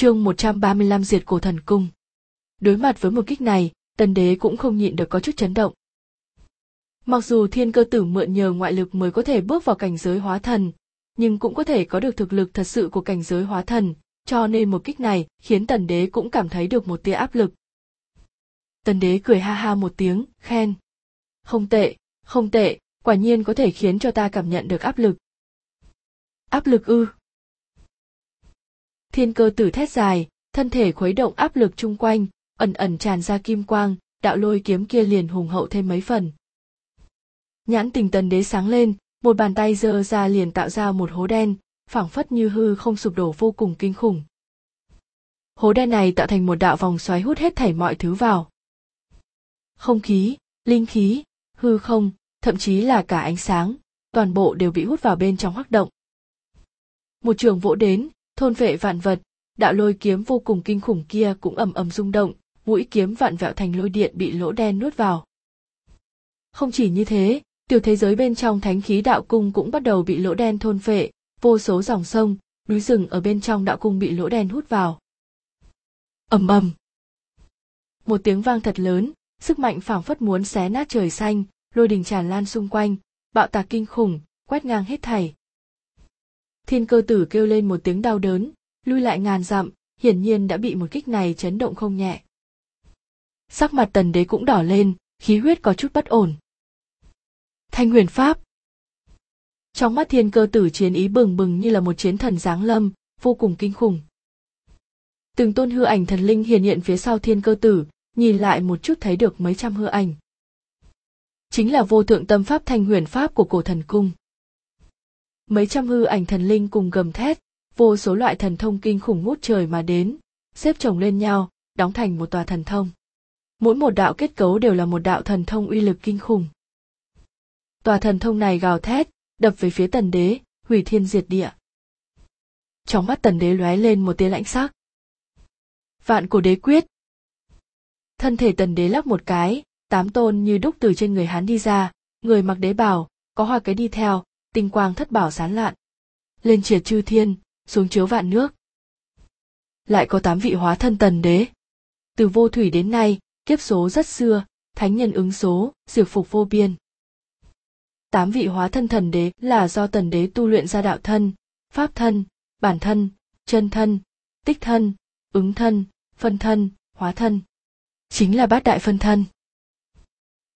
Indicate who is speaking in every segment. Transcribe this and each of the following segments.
Speaker 1: Chương 135 diệt cổ thần cung. Đối mặt với một kích này, tần đế cũng không nhịn được có chút chấn động. Mặc dù thiên cơ tử mượn nhờ ngoại lực mới có thể bước vào cảnh giới hóa thần, nhưng cũng có thể có được thực lực thật sự của cảnh giới hóa thần, cho nên một kích này khiến tần đế cũng cảm thấy được một tia áp lực. Tần đế cười ha ha một tiếng, khen. Không tệ, không tệ, quả nhiên có thể khiến cho ta cảm nhận được áp lực. Áp lực ư. Thiên cơ tử thét dài, thân thể khuấy động áp lực chung quanh, ẩn ẩn tràn ra kim quang, đạo lôi kiếm kia liền hùng hậu thêm mấy phần. Nhãn tình tần đế sáng lên, một bàn tay giơ ra liền tạo ra một hố đen, phảng phất như hư không sụp đổ vô cùng kinh khủng. Hố đen này tạo thành một đạo vòng xoáy hút hết thảy mọi thứ vào. Không khí, linh khí, hư không, thậm chí là cả ánh sáng, toàn bộ đều bị hút vào bên trong hắc động. Một trường vỗ đến, thôn vệ vạn vật, đạo lôi kiếm vô cùng kinh khủng kia cũng ầm ầm rung động, mũi kiếm vạn vẹo thành lôi điện bị lỗ đen nuốt vào. Không chỉ như thế, tiểu thế giới bên trong thánh khí đạo cung cũng bắt đầu bị lỗ đen thôn phệ, vô số dòng sông, núi rừng ở bên trong đạo cung bị lỗ đen hút vào. ầm ầm. Một tiếng vang thật lớn, sức mạnh phảng phất muốn xé nát trời xanh, lôi đình tràn lan xung quanh, bạo tạc kinh khủng, quét ngang hết thảy. Thiên cơ tử kêu lên một tiếng đau đớn, lui lại ngàn dặm, hiển nhiên đã bị một kích này chấn động không nhẹ. Sắc mặt tần đế cũng đỏ lên, khí huyết có chút bất ổn. Thanh huyền pháp. Trong mắt thiên cơ tử chiến ý bừng bừng như là một chiến thần giáng lâm, vô cùng kinh khủng. Từng tôn hư ảnh thần linh hiển hiện phía sau thiên cơ tử, nhìn lại một chút thấy được mấy trăm hư ảnh. Chính là vô thượng tâm pháp thanh huyền pháp của cổ thần cung. Mấy trăm hư ảnh thần linh cùng gầm thét, vô số loại thần thông kinh khủng ngút trời mà đến, xếp chồng lên nhau, đóng thành một tòa thần thông. Mỗi một đạo kết cấu đều là một đạo thần thông uy lực kinh khủng. Tòa thần thông này gào thét, đập về phía tần đế, hủy thiên diệt địa. Trong mắt tần đế lóe lên một tia lãnh sắc. Vạn cổ đế quyết. Thân thể tần đế lắc một cái, tám tôn như đúc từ trên người hắn đi ra, người mặc đế bào, có hoa cái đi theo, tinh quang thất bảo sán lạn. Lên triệt chư thiên, xuống chiếu vạn nước. Lại có tám vị hóa thân tần đế. Từ vô thủy đến nay, kiếp số rất xưa, thánh nhân ứng số, diệt phục vô biên. Tám vị hóa thân thần đế là do tần đế tu luyện ra đạo thân, pháp thân, bản thân, chân thân, tích thân, ứng thân, phân thân, hóa thân. Chính là bát đại phân thân.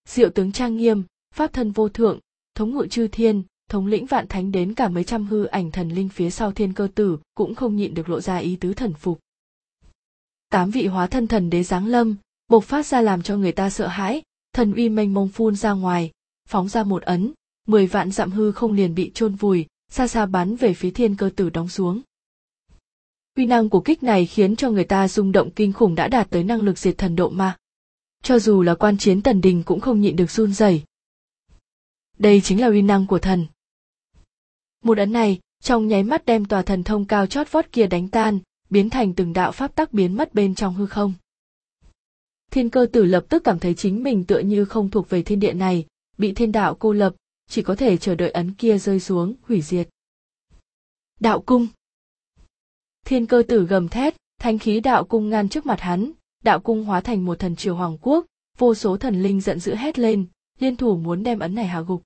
Speaker 1: Diệu tướng trang nghiêm, pháp thân vô thượng, thống ngự chư thiên, thống lĩnh vạn thánh đến cả mấy trăm hư ảnh thần linh phía sau thiên cơ tử cũng không nhịn được lộ ra ý tứ thần phục. Tám vị hóa thân thần đế giáng lâm, bộc phát ra làm cho người ta sợ hãi, thần uy mênh mông phun ra ngoài, phóng ra một ấn, mười vạn dặm hư không liền bị chôn vùi, xa xa bắn về phía thiên cơ tử đóng xuống. Uy năng của kích này khiến cho người ta rung động kinh khủng đã đạt tới năng lực diệt thần độ ma. Cho dù là quan chiến tần đình cũng không nhịn được run rẩy. Đây chính là uy năng của thần. Một ấn này, trong nháy mắt đem tòa thần thông cao chót vót kia đánh tan, biến thành từng đạo pháp tắc biến mất bên trong hư không. Thiên cơ tử lập tức cảm thấy chính mình tựa như không thuộc về thiên địa này, bị thiên đạo cô lập, chỉ có thể chờ đợi ấn kia rơi xuống, hủy diệt. Đạo cung Thiên cơ tử gầm thét, thanh khí đạo cung ngăn trước mặt hắn, đạo cung hóa thành một thần triều hoàng quốc, vô số thần linh giận dữ hét lên, liên thủ muốn đem ấn này hạ gục.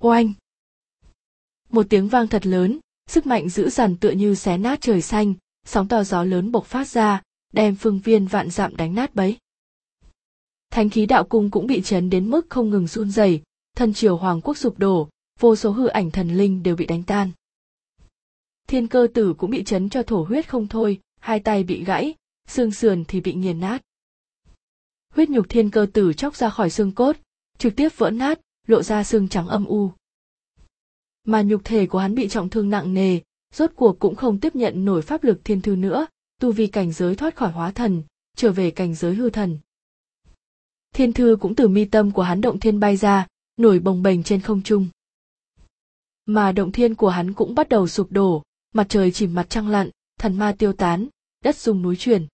Speaker 1: Oanh! Một tiếng vang thật lớn, sức mạnh dữ dằn tựa như xé nát trời xanh, sóng to gió lớn bộc phát ra, đem phương viên vạn dặm đánh nát bấy. Thánh khí đạo cung cũng bị chấn đến mức không ngừng run rẩy, thân triều hoàng quốc sụp đổ, vô số hư ảnh thần linh đều bị đánh tan. Thiên cơ tử cũng bị chấn cho thổ huyết không thôi, hai tay bị gãy, xương sườn thì bị nghiền nát. Huyết nhục thiên cơ tử chóc ra khỏi xương cốt, trực tiếp vỡ nát, lộ ra xương trắng âm u. Mà nhục thể của hắn bị trọng thương nặng nề, rốt cuộc cũng không tiếp nhận nổi pháp lực thiên thư nữa, tu vi cảnh giới thoát khỏi hóa thần, trở về cảnh giới hư thần. Thiên thư cũng từ mi tâm của hắn động thiên bay ra, nổi bồng bềnh trên không trung. Mà động thiên của hắn cũng bắt đầu sụp đổ, mặt trời chìm mặt trăng lặn, thần ma tiêu tán, đất rung núi chuyển.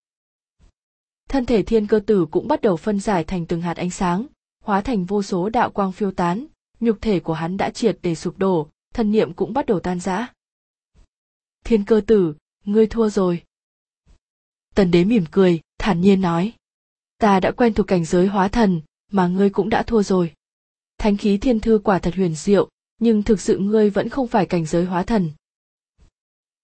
Speaker 1: Thân thể thiên cơ tử cũng bắt đầu phân giải thành từng hạt ánh sáng, hóa thành vô số đạo quang phiêu tán, nhục thể của hắn đã triệt để sụp đổ, thần niệm cũng bắt đầu tan rã. Thiên cơ tử, ngươi thua rồi. tần đế mỉm cười thản nhiên nói. Ta đã quen thuộc cảnh giới hóa thần mà ngươi cũng đã thua rồi. Thánh khí thiên thư quả thật huyền diệu nhưng thực sự ngươi vẫn không phải cảnh giới hóa thần.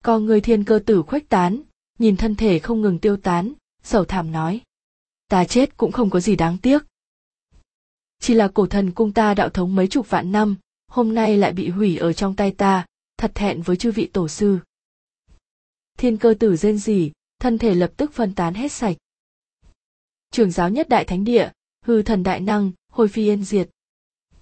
Speaker 1: Con ngươi thiên cơ tử khuếch tán nhìn thân thể không ngừng tiêu tán sầu thảm nói. Ta chết cũng không có gì đáng tiếc. Chỉ là cổ thần cung ta đạo thống mấy chục vạn năm hôm nay lại bị hủy ở trong tay ta, thật thẹn với chư vị tổ sư. Thiên cơ tử rên rỉ, thân thể lập tức phân tán hết sạch. Trường giáo nhất đại thánh địa, hư thần đại năng, hồi phi yên diệt.